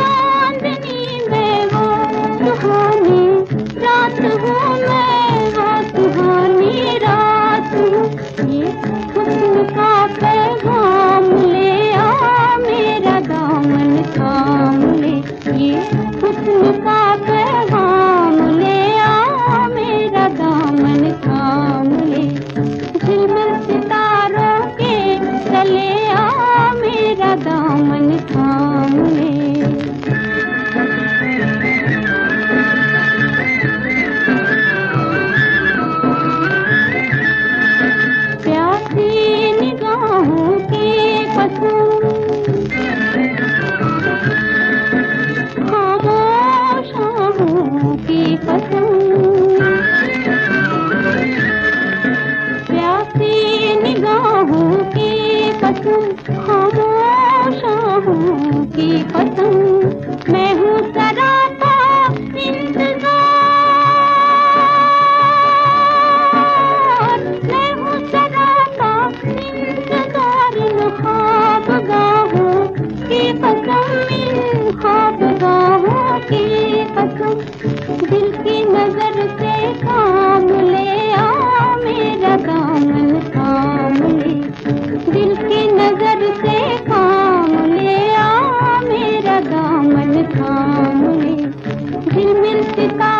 का थाम मैं झिलमिल सितारे